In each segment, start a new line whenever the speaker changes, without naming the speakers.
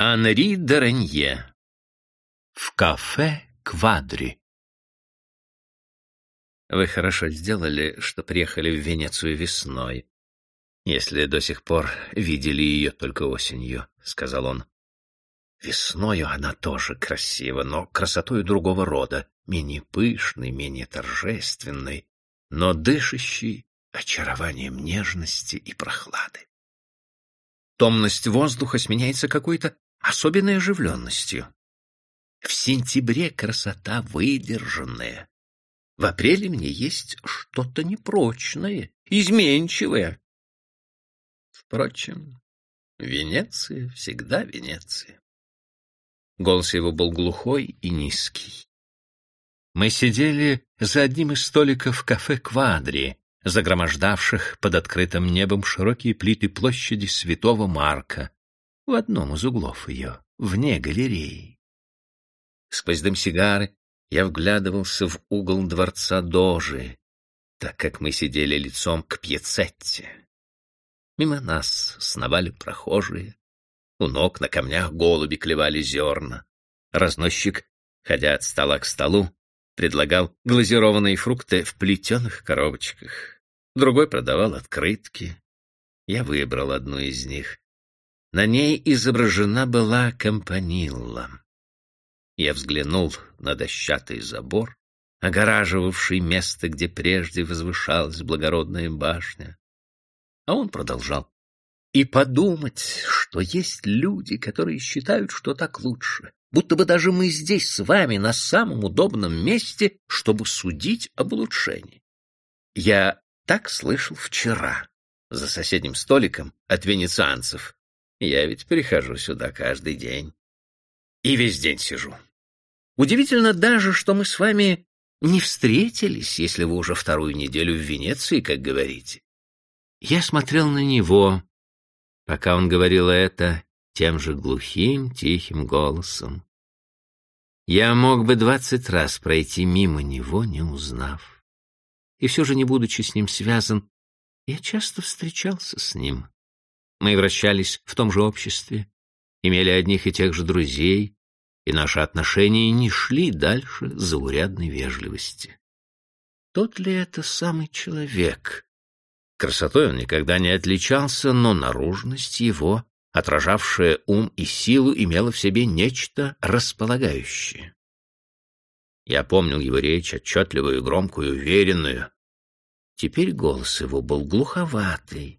Анри Д'Аренье. В кафе «Квадри». Вы хорошо сделали, что приехали в Венецию весной, если до сих пор видели ее только осенью, — сказал он. Весною она тоже красива, но красотой другого рода, менее пышной, менее торжественной, но дышащей очарованием нежности и прохлады. Томность воздуха сменяется какой-то особенной оживленностью. В сентябре красота выдержанная. В апреле мне есть что-то непрочное, изменчивое. Впрочем, Венеция всегда Венеция. Голос его был глухой и низкий. Мы сидели за одним из столиков кафе «Квадри», загромождавших под открытым небом широкие плиты площади Святого Марка, в одном из углов ее, вне галереи. Сквозь дым сигары я вглядывался в угол дворца Дожи, так как мы сидели лицом к пьецетте. Мимо нас сновали прохожие, у ног на камнях голуби клевали зерна. Разносчик, ходя от стола к столу, предлагал глазированные фрукты в плетеных коробочках. Другой продавал открытки. Я выбрал одну из них. На ней изображена была компанилла. Я взглянул на дощатый забор, огораживавший место, где прежде возвышалась благородная башня. А он продолжал. И подумать, что есть люди, которые считают, что так лучше, будто бы даже мы здесь с вами на самом удобном месте, чтобы судить об улучшении. Я так слышал вчера за соседним столиком от венецианцев, я ведь прихожу сюда каждый день. И весь день сижу. Удивительно даже, что мы с вами не встретились, если вы уже вторую неделю в Венеции, как говорите. Я смотрел на него, пока он говорил это тем же глухим, тихим голосом. Я мог бы двадцать раз пройти мимо него, не узнав. И все же, не будучи с ним связан, я часто встречался с ним. Мы вращались в том же обществе, имели одних и тех же друзей, и наши отношения не шли дальше заурядной вежливости. Тот ли это самый человек? Красотой он никогда не отличался, но наружность его, отражавшая ум и силу, имела в себе нечто располагающее. Я помнил его речь, отчетливую, громкую, уверенную. Теперь голос его был глуховатый,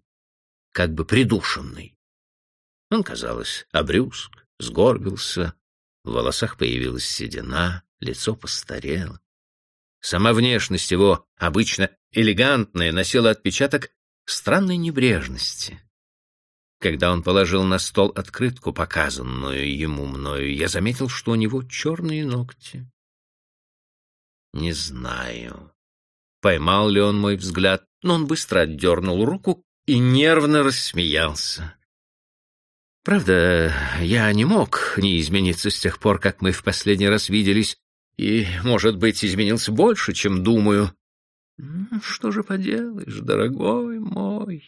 как бы придушенный. Он, казалось, обрюзг, сгорбился, в волосах появилась седина, лицо постарело. Сама внешность его, обычно элегантная, носила отпечаток странной небрежности. Когда он положил на стол открытку, показанную ему мною, я заметил, что у него черные ногти. Не знаю, поймал ли он мой взгляд, но он быстро отдернул руку и нервно рассмеялся. Правда, я не мог не измениться с тех пор, как мы в последний раз виделись, и, может быть, изменился больше, чем думаю. Что же поделаешь, дорогой мой?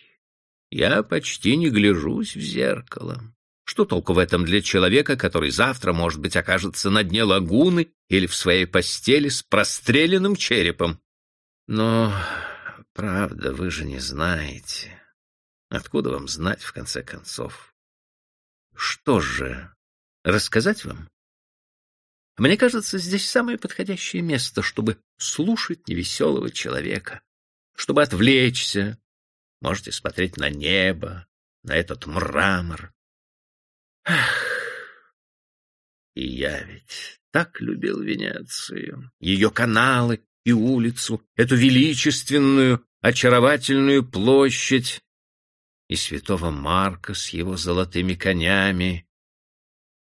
Я почти не гляжусь в зеркало. Что толку в этом для человека, который завтра, может быть, окажется на дне лагуны или в своей постели с простреленным черепом? Но, правда, вы же не знаете. Откуда вам знать, в конце концов? Что же, рассказать вам? Мне кажется, здесь самое подходящее место, чтобы слушать невеселого человека, чтобы отвлечься. Можете смотреть на небо, на этот мрамор. Ах, и я ведь так любил Венецию, ее каналы и улицу, эту величественную, очаровательную площадь, и святого Марка с его золотыми конями,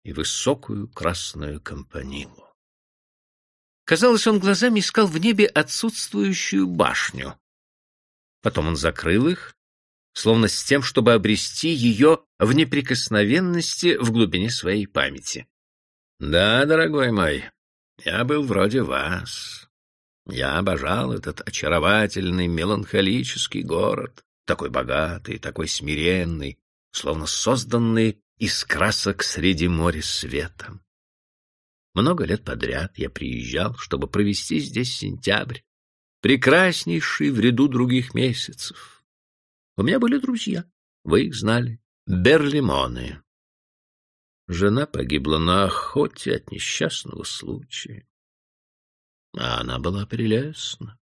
и высокую красную компанилу. Казалось, он глазами искал в небе отсутствующую башню. Потом он закрыл их, словно с тем, чтобы обрести ее в неприкосновенности в глубине своей памяти. «Да, дорогой мой, я был вроде вас. Я обожал этот очаровательный меланхолический город такой богатый, такой смиренный, словно созданный из красок среди моря света. Много лет подряд я приезжал, чтобы провести здесь сентябрь, прекраснейший в ряду других месяцев. У меня были друзья, вы их знали, берлимоны. Жена погибла на охоте от несчастного случая. А она была прелестна.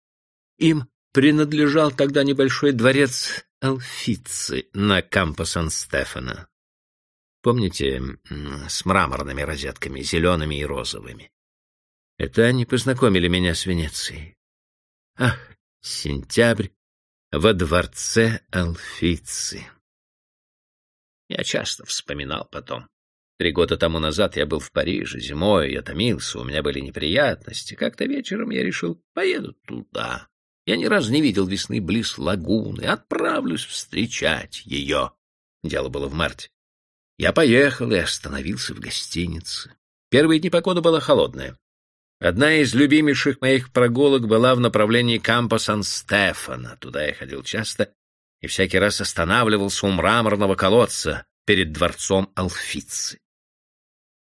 Им принадлежал тогда небольшой дворец Алфицы на Кампо Сан-Стефано. Помните, с мраморными розетками, зелеными и розовыми? Это они познакомили меня с Венецией. Ах, сентябрь во дворце Алфицы. Я часто вспоминал потом. Три года тому назад я был в Париже, зимой, я томился, у меня были неприятности. Как-то вечером я решил, поеду туда. Я ни разу не видел весны близ лагуны, отправлюсь встречать ее. Дело было в марте. Я поехал и остановился в гостинице. Первые дни погода была холодная. Одна из любимейших моих прогулок была в направлении Кампо Сан-Стефано. Туда я ходил часто и всякий раз останавливался у мраморного колодца перед дворцом Алфицы.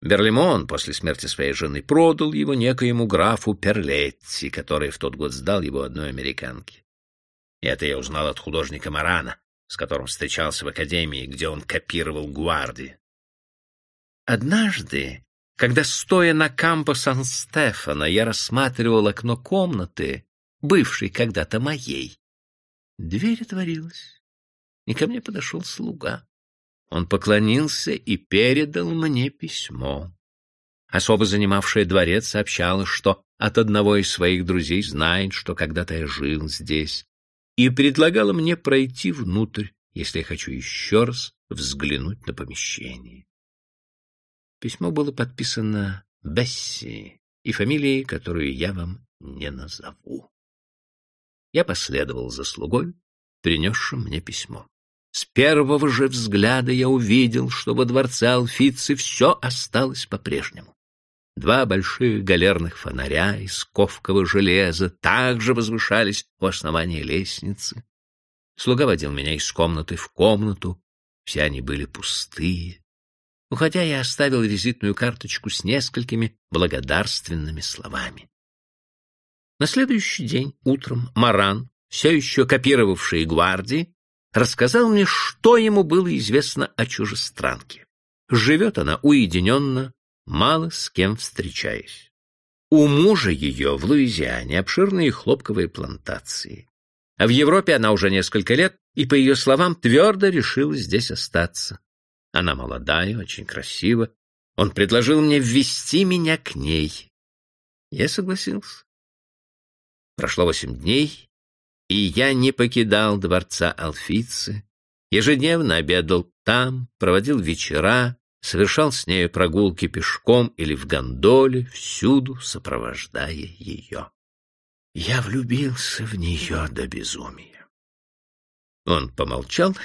Берлимон после смерти своей жены продал его некоему графу Перлетти, который в тот год сдал его одной американке. И это я узнал от художника Марана, с которым встречался в академии, где он копировал Гуарди. Однажды, когда, стоя на кампо Сан-Стефано, я рассматривал окно комнаты, бывшей когда-то моей, дверь отворилась, и ко мне подошел слуга. Он поклонился и передал мне письмо. Особо занимавшая дворец сообщала, что от одного из своих друзей знает, что когда-то я жил здесь, и предлагала мне пройти внутрь, если я хочу еще раз взглянуть на помещение. Письмо было подписано Бесси и фамилией, которую я вам не назову. Я последовал за слугой, принесшим мне письмо. С первого же взгляда я увидел, что во дворце Алфицы все осталось по-прежнему. Два больших галерных фонаря из ковкового железа также возвышались у основания лестницы. Слуга водил меня из комнаты в комнату, все они были пустые. Уходя, я оставил визитную карточку с несколькими благодарственными словами. На следующий день утром Маран, все еще копировавший гвардии, рассказал мне, что ему было известно о чужестранке. Живет она уединенно, мало с кем встречаясь. У мужа ее в Луизиане обширные хлопковые плантации. А в Европе она уже несколько лет, и, по ее словам, твердо решила здесь остаться. Она молодая, очень красива. Он предложил мне ввести меня к ней. Я согласился. Прошло восемь дней, и я не покидал дворца Алфицы, ежедневно обедал там, проводил вечера, совершал с нею прогулки пешком или в гондоле, всюду сопровождая ее. Я влюбился в нее до безумия. Он помолчал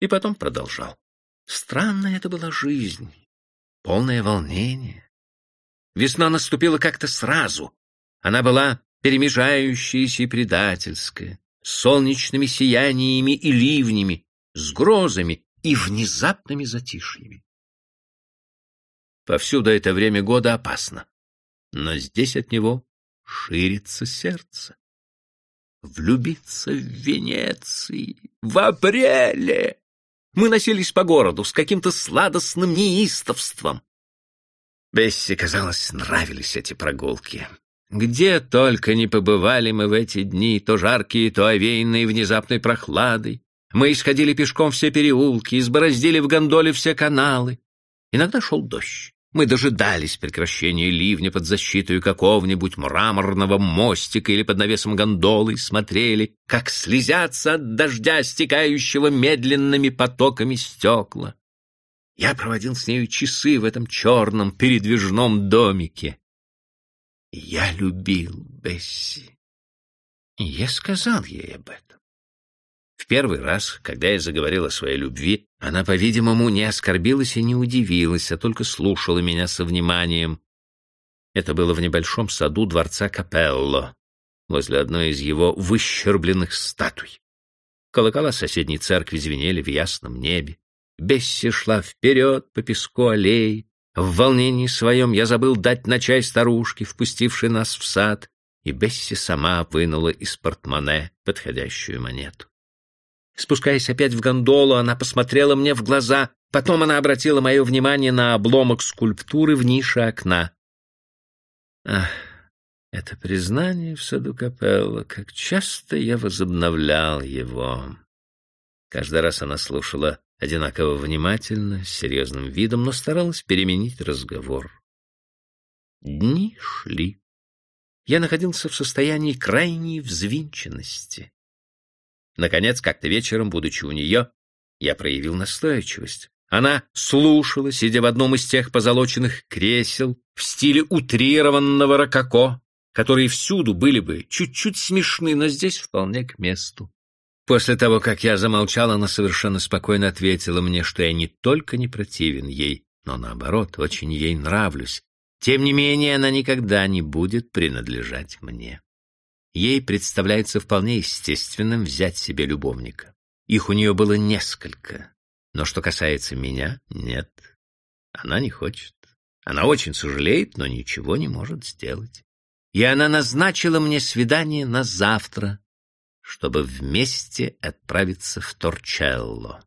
и потом продолжал. Странная это была жизнь, полное волнение. Весна наступила как-то сразу. Она была перемежающееся и предательское, с солнечными сияниями и ливнями, с грозами и внезапными затишьями. Повсюду это время года опасно, но здесь от него ширится сердце. Влюбиться в Венеции в апреле! Мы носились по городу с каким-то сладостным неистовством. Бесси, казалось, нравились эти прогулки. Где только не побывали мы в эти дни, то жаркие, то овеянные внезапной прохладой. Мы исходили пешком все переулки, избороздили в гондоле все каналы. Иногда шел дождь. Мы дожидались прекращения ливня под защитой какого-нибудь мраморного мостика или под навесом гондолы и смотрели, как слезятся от дождя, стекающего медленными потоками стекла. Я проводил с нею часы в этом черном передвижном домике. Я любил Бесси. И я сказал ей об этом. В первый раз, когда я заговорил о своей любви, она, по-видимому, не оскорбилась и не удивилась, а только слушала меня со вниманием. Это было в небольшом саду дворца Капелло, возле одной из его выщербленных статуй. Колокола соседней церкви звенели в ясном небе. Бесси шла вперед по песку аллеи. В волнении своем я забыл дать на чай старушке, впустившей нас в сад, и Бесси сама вынула из портмоне подходящую монету. Спускаясь опять в гондолу, она посмотрела мне в глаза, потом она обратила мое внимание на обломок скульптуры в нише окна. Ах, это признание в саду Капелла, как часто я возобновлял его. Каждый раз она слушала одинаково внимательно, с серьезным видом, но старалась переменить разговор. Дни шли. Я находился в состоянии крайней взвинченности. Наконец, как-то вечером, будучи у нее, я проявил настойчивость. Она слушала, сидя в одном из тех позолоченных кресел в стиле утрированного рококо, которые всюду были бы чуть-чуть смешны, но здесь вполне к месту. После того, как я замолчал, она совершенно спокойно ответила мне, что я не только не противен ей, но, наоборот, очень ей нравлюсь. Тем не менее, она никогда не будет принадлежать мне. Ей представляется вполне естественным взять себе любовника. Их у нее было несколько. Но что касается меня, нет. Она не хочет. Она очень сожалеет, но ничего не может сделать. И она назначила мне свидание на завтра, чтобы вместе отправиться в Торчелло.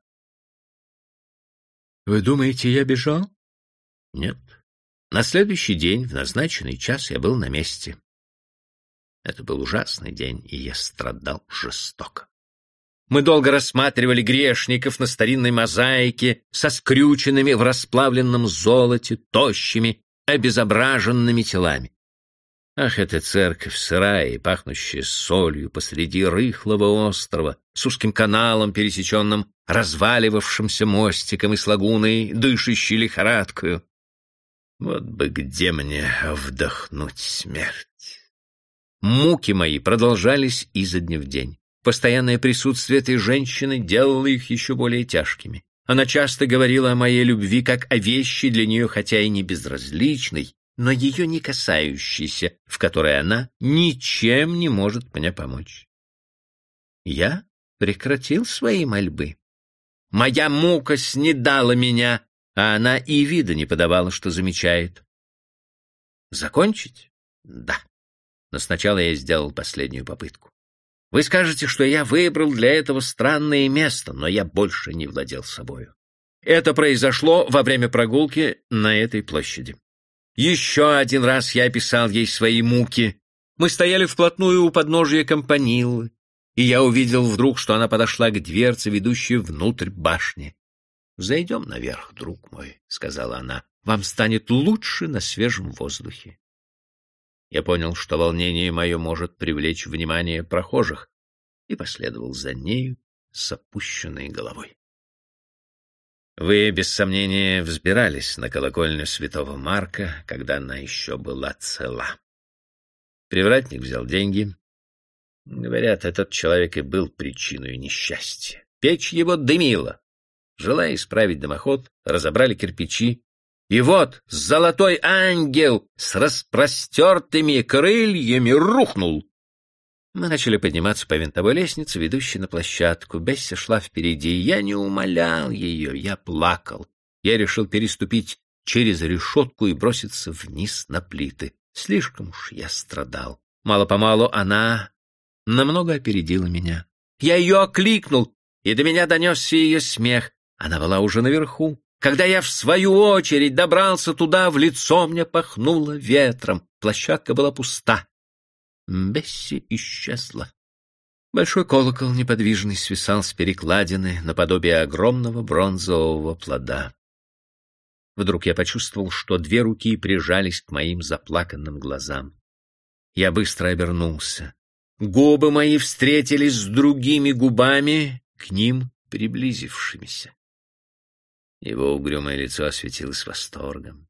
Вы думаете, я бежал? Нет. На следующий день, в назначенный час, я был на месте. Это был ужасный день, и я страдал жестоко. Мы долго рассматривали грешников на старинной мозаике со скрюченными в расплавленном золоте, тощими, обезображенными телами. Ах, эта церковь сырая и пахнущая солью посреди рыхлого острова, с узким каналом, пересеченным разваливавшимся мостиком и с лагуной, дышащей лихорадкою. Вот бы где мне вдохнуть смерть. Муки мои продолжались изо дня в день. Постоянное присутствие этой женщины делало их еще более тяжкими. Она часто говорила о моей любви как о вещи для нее, хотя и не безразличной, но ее не касающейся, в которой она ничем не может мне помочь. Я прекратил свои мольбы. Моя мука снедала меня, а она и вида не подавала, что замечает. Закончить? Да. Но сначала я сделал последнюю попытку. Вы скажете, что я выбрал для этого странное место, но я больше не владел собою. Это произошло во время прогулки на этой площади. Еще один раз я описал ей свои муки. Мы стояли вплотную у подножия компанилы, и я увидел вдруг, что она подошла к дверце, ведущей внутрь башни. «Зайдем наверх, друг мой», — сказала она. «Вам станет лучше на свежем воздухе». Я понял, что волнение мое может привлечь внимание прохожих, и последовал за нею с опущенной головой. Вы, без сомнения, взбирались на колокольню святого Марка, когда она еще была цела. Привратник взял деньги. Говорят, этот человек и был причиной несчастья. Печь его дымила. Желая исправить дымоход, разобрали кирпичи. И вот золотой ангел с распростертыми крыльями рухнул мы начали подниматься по винтовой лестнице, ведущей на площадку. Бесси шла впереди. Я не умолял ее, я плакал. Я решил переступить через решетку и броситься вниз на плиты. Слишком уж я страдал. Мало-помалу она намного опередила меня. Я ее окликнул, и до меня донесся ее смех. Она была уже наверху. Когда я, в свою очередь, добрался туда, в лицо мне пахнуло ветром. Площадка была пуста. Бесси исчезла. Большой колокол неподвижный свисал с перекладины наподобие огромного бронзового плода. Вдруг я почувствовал, что две руки прижались к моим заплаканным глазам. Я быстро обернулся. Губы мои встретились с другими губами, к ним приблизившимися. Его угрюмое лицо осветилось восторгом.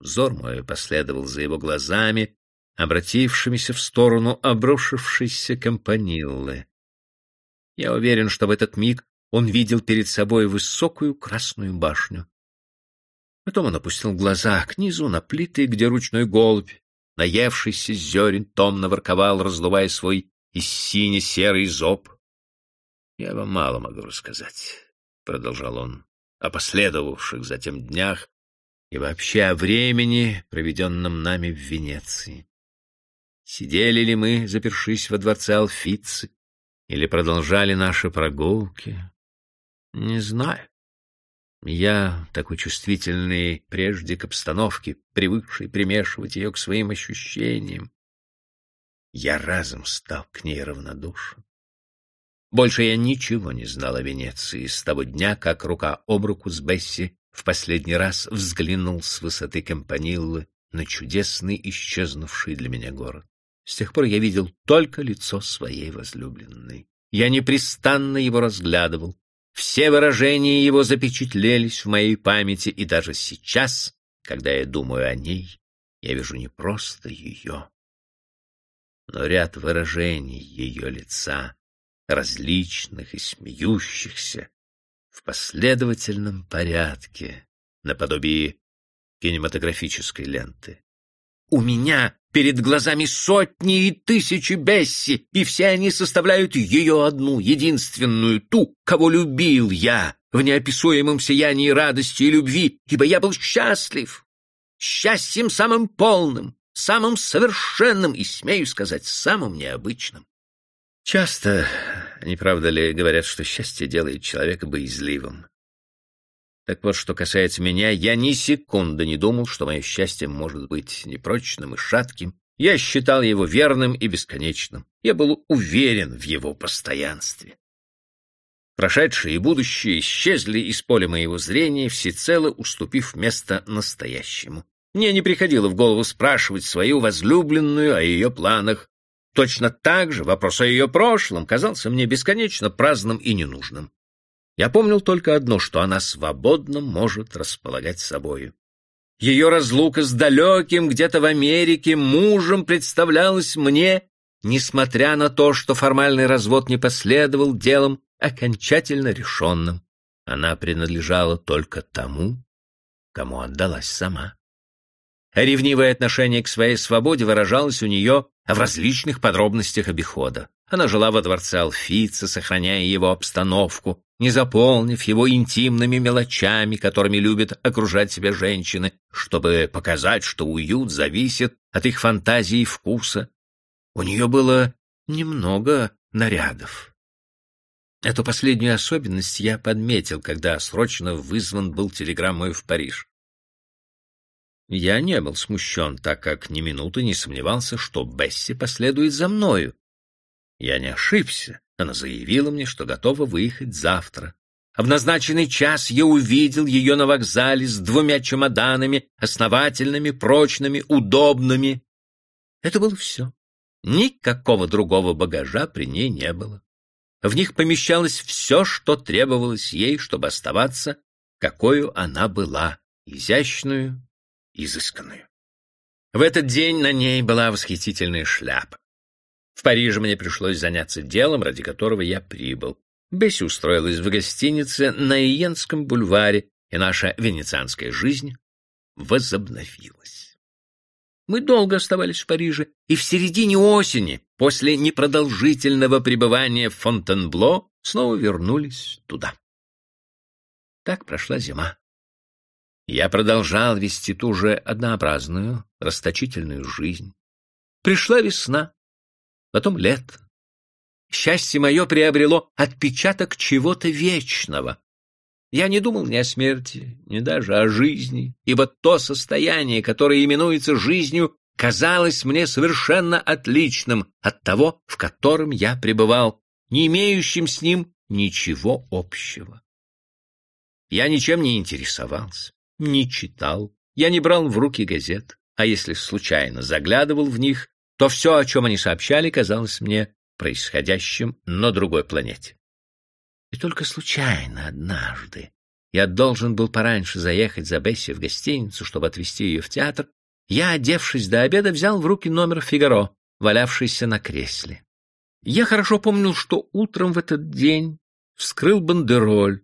Взор мой последовал за его глазами, обратившимися в сторону обрушившейся компаниллы. Я уверен, что в этот миг он видел перед собой высокую красную башню. Потом он опустил глаза к низу на плиты, где ручной голубь, наевшийся зерен, томно ворковал, раздувая свой и сине-серый зоб. — Я вам мало могу рассказать, — продолжал он. о последовавших затем днях и вообще о времени, проведенном нами в Венеции. Сидели ли мы, запершись во дворце Алфицы, или продолжали наши прогулки? Не знаю. Я, такой чувствительный прежде к обстановке, привыкший примешивать ее к своим ощущениям, я разом стал к ней равнодушен. Больше я ничего не знал о Венеции с того дня, как рука об руку с Бесси в последний раз взглянул с высоты Кампаниллы на чудесный исчезнувший для меня город. С тех пор я видел только лицо своей возлюбленной. Я непрестанно его разглядывал. Все выражения его запечатлелись в моей памяти, и даже сейчас, когда я думаю о ней, я вижу не просто ее, но ряд выражений ее лица, различных и смеющихся, в последовательном порядке, наподобие кинематографической ленты. У меня перед глазами сотни и тысячи Бесси, и все они составляют ее одну, единственную, ту, кого любил я в неописуемом сиянии радости и любви, ибо я был счастлив, счастьем самым полным, самым совершенным и, смею сказать, самым необычным. Часто, не правда ли, говорят, что счастье делает человека боязливым. Так вот, что касается меня, я ни секунды не думал, что мое счастье может быть непрочным и шатким. Я считал его верным и бесконечным. Я был уверен в его постоянстве. Прошедшее и будущее исчезли из поля моего зрения, всецело уступив место настоящему. Мне не приходило в голову спрашивать свою возлюбленную о ее планах. Точно так же вопрос о ее прошлом казался мне бесконечно праздным и ненужным. Я помнил только одно, что она свободно может располагать собою. Ее разлука с далеким, где-то в Америке, мужем представлялась мне, несмотря на то, что формальный развод не последовал делом окончательно решенным. Она принадлежала только тому, кому отдалась сама. Ревнивое отношение к своей свободе выражалось у нее в различных подробностях обихода. Она жила во дворце Алфица, сохраняя его обстановку, не заполнив его интимными мелочами, которыми любят окружать себя женщины, чтобы показать, что уют зависит от их фантазии и вкуса. У нее было немного нарядов. Эту последнюю особенность я подметил, когда срочно вызван был телеграммой в Париж. Я не был смущен, так как ни минуты не сомневался, что Бесси последует за мною. Я не ошибся. Она заявила мне, что готова выехать завтра. В назначенный час я увидел ее на вокзале с двумя чемоданами, основательными, прочными, удобными. Это было все. Никакого другого багажа при ней не было. В них помещалось все, что требовалось ей, чтобы оставаться, какую она была, изящную, изысканную. В этот день на ней была восхитительная шляпа. В Париже мне пришлось заняться делом, ради которого я прибыл. Бесси устроилась в гостинице на Иенском бульваре, и наша венецианская жизнь возобновилась. Мы долго оставались в Париже, и в середине осени, после непродолжительного пребывания в Фонтенбло, снова вернулись туда. Так прошла зима. Я продолжал вести ту же однообразную, расточительную жизнь. Пришла весна, потом лет. Счастье мое приобрело отпечаток чего-то вечного. Я не думал ни о смерти, ни даже о жизни, ибо то состояние, которое именуется жизнью, казалось мне совершенно отличным от того, в котором я пребывал, не имеющим с ним ничего общего. Я ничем не интересовался, не читал, я не брал в руки газет, а если случайно заглядывал в них, то все, о чем они сообщали, казалось мне происходящим на другой планете. И только случайно однажды я должен был пораньше заехать за Бесси в гостиницу, чтобы отвезти ее в театр, я, одевшись до обеда, взял в руки номер «Фигаро», валявшийся на кресле. Я хорошо помнил, что утром в этот день вскрыл бандероль,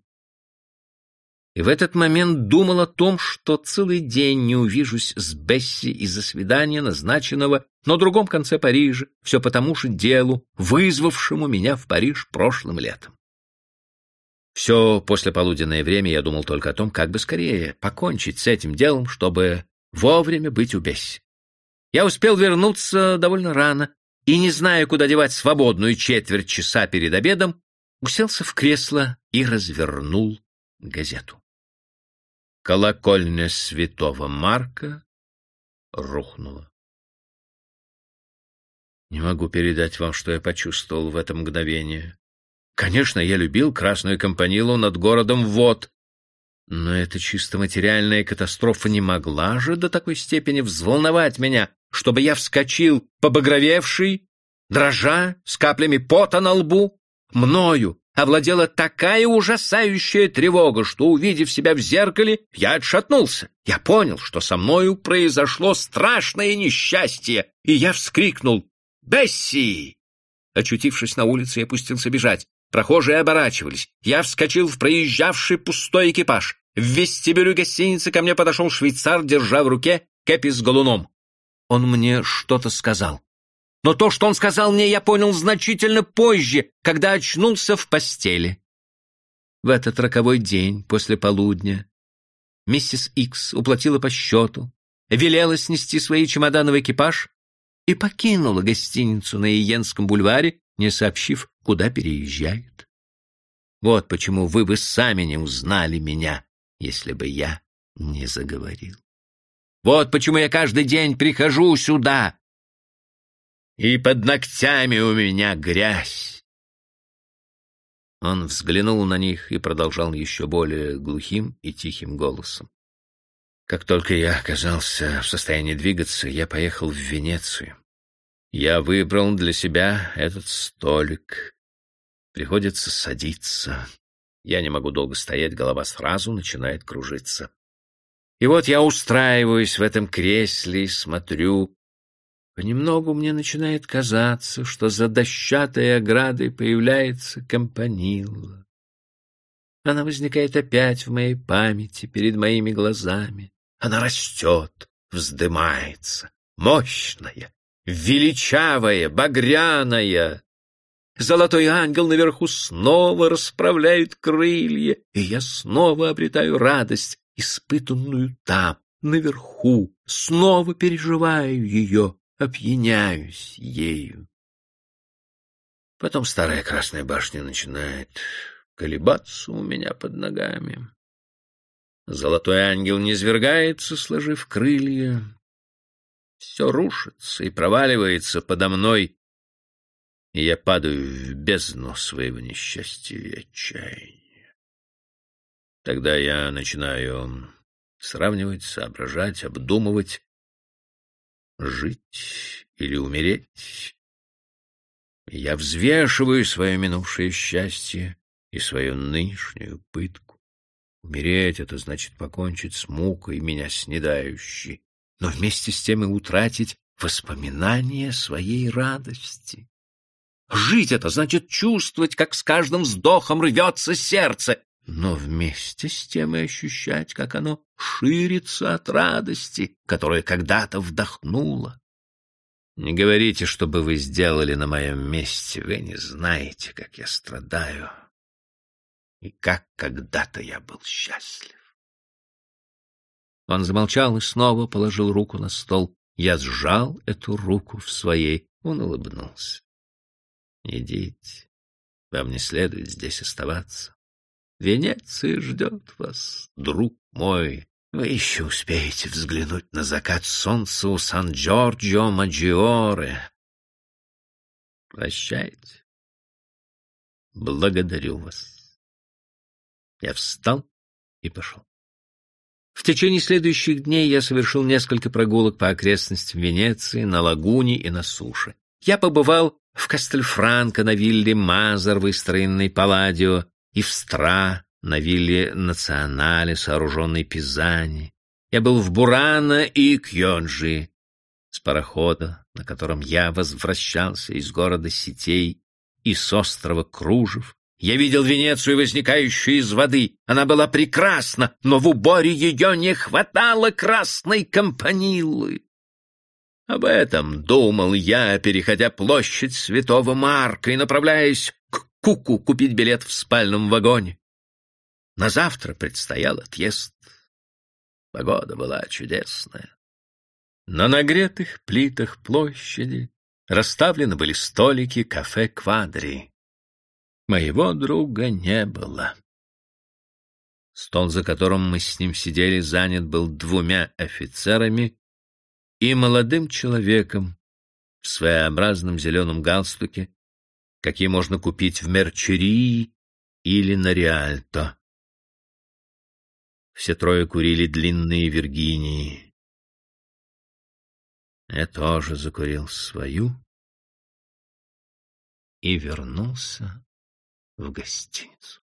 и в этот момент думал о том, что целый день не увижусь с Бесси из-за свидания, назначенного на другом конце Парижа, все потому же делу, вызвавшему меня в Париж прошлым летом. Все послеполуденное время я думал только о том, как бы скорее покончить с этим делом, чтобы вовремя быть у Бесси. Я успел вернуться довольно рано и, не зная, куда девать свободную четверть часа перед обедом, уселся в кресло и развернул газету. Колокольня святого Марка рухнула. Не могу передать вам, что я почувствовал в это мгновение. Конечно, я любил Красную Компанилу над городом Вот, но эта чисто материальная катастрофа не могла же до такой степени взволновать меня, чтобы я вскочил, побагровевший, дрожа, с каплями пота на лбу. Мною овладела такая ужасающая тревога, что, увидев себя в зеркале, я отшатнулся. Я понял, что со мною произошло страшное несчастье, и я вскрикнул «Бесси!». Очутившись на улице, я пустился бежать. Прохожие оборачивались. Я вскочил в проезжавший пустой экипаж. В вестибюле гостиницы ко мне подошел швейцар, держа в руке кепи с галуном. Он мне что-то сказал. Но то, что он сказал мне, я понял значительно позже, когда очнулся в постели. В этот роковой день после полудня миссис Икс уплатила по счету, велела снести свои чемоданы в экипаж и покинула гостиницу на Иенском бульваре, не сообщив, куда переезжают. Вот почему вы бы сами не узнали меня, если бы я не заговорил. Вот почему я каждый день прихожу сюда, и под ногтями у меня грязь. Он взглянул на них и продолжал еще более глухим и тихим голосом. Как только я оказался в состоянии двигаться, я поехал в Венецию. Я выбрал для себя этот столик. Приходится садиться. Я не могу долго стоять, голова сразу начинает кружиться. И вот я устраиваюсь в этом кресле и смотрю. Понемногу мне начинает казаться, что за дощатой оградой появляется компанила. Она возникает опять в моей памяти, перед моими глазами. Она растет, вздымается, мощная, величавая, багряная. Золотой ангел наверху снова расправляет крылья, и я снова обретаю радость, испытанную там, наверху, снова переживаю ее, опьяняюсь ею. Потом старая красная башня начинает колебаться у меня под ногами. Золотой ангел не свергается, сложив крылья, все рушится и проваливается подо мной, и я падаю в бездну своего несчастья и отчаяния. Тогда я начинаю сравнивать, соображать, обдумывать, жить или умереть. Я взвешиваю свое минувшее счастье и свою нынешнюю пытку. Умереть — это значит покончить с мукой, меня снедающей, но вместе с тем и утратить воспоминания своей радости. Жить — это значит чувствовать, как с каждым вздохом рвется сердце, но вместе с тем и ощущать, как оно ширится от радости, которая когда-то вдохнула. Не говорите, чтобы вы сделали на моем месте, вы не знаете, как я страдаю и как когда-то я был счастлив. Он замолчал и снова положил руку на стол. Я сжал эту руку в своей. Он улыбнулся. «Идите, вам не следует здесь оставаться. Венеция ждет вас, друг мой. Вы еще успеете взглянуть на закат солнца у Сан-Джорджио Маджиоре. Прощайте. Благодарю вас. Я встал и пошел. В течение следующих дней я совершил несколько прогулок по окрестностям Венеции, на лагуне и на суше. Я побывал в Кастельфранко на вилле Мазар, выстроенной Палладио, и в Стра на вилле Национале, сооруженной Пизани. Я был в Бурано и Кьонджи, с парохода, на котором я возвращался из города Сетей и с острова Кружев, я видел Венецию, возникающую из воды. Она была прекрасна, но в уборе ее не хватало красной компанилы. Об этом думал я, переходя площадь Святого Марка и направляясь Куку купить билет в спальном вагоне. На завтра предстоял отъезд. Погода была чудесная. На нагретых плитах площади расставлены были столики кафе «Квадри». Моего друга не было. Стол, за которым мы с ним сидели, занят был двумя офицерами и молодым человеком в своеобразном зеленом галстуке, какие можно купить в Мерчерии или на Риальто. Все трое курили длинные Виргинии. Я тоже закурил свою и вернулся в гостиницу.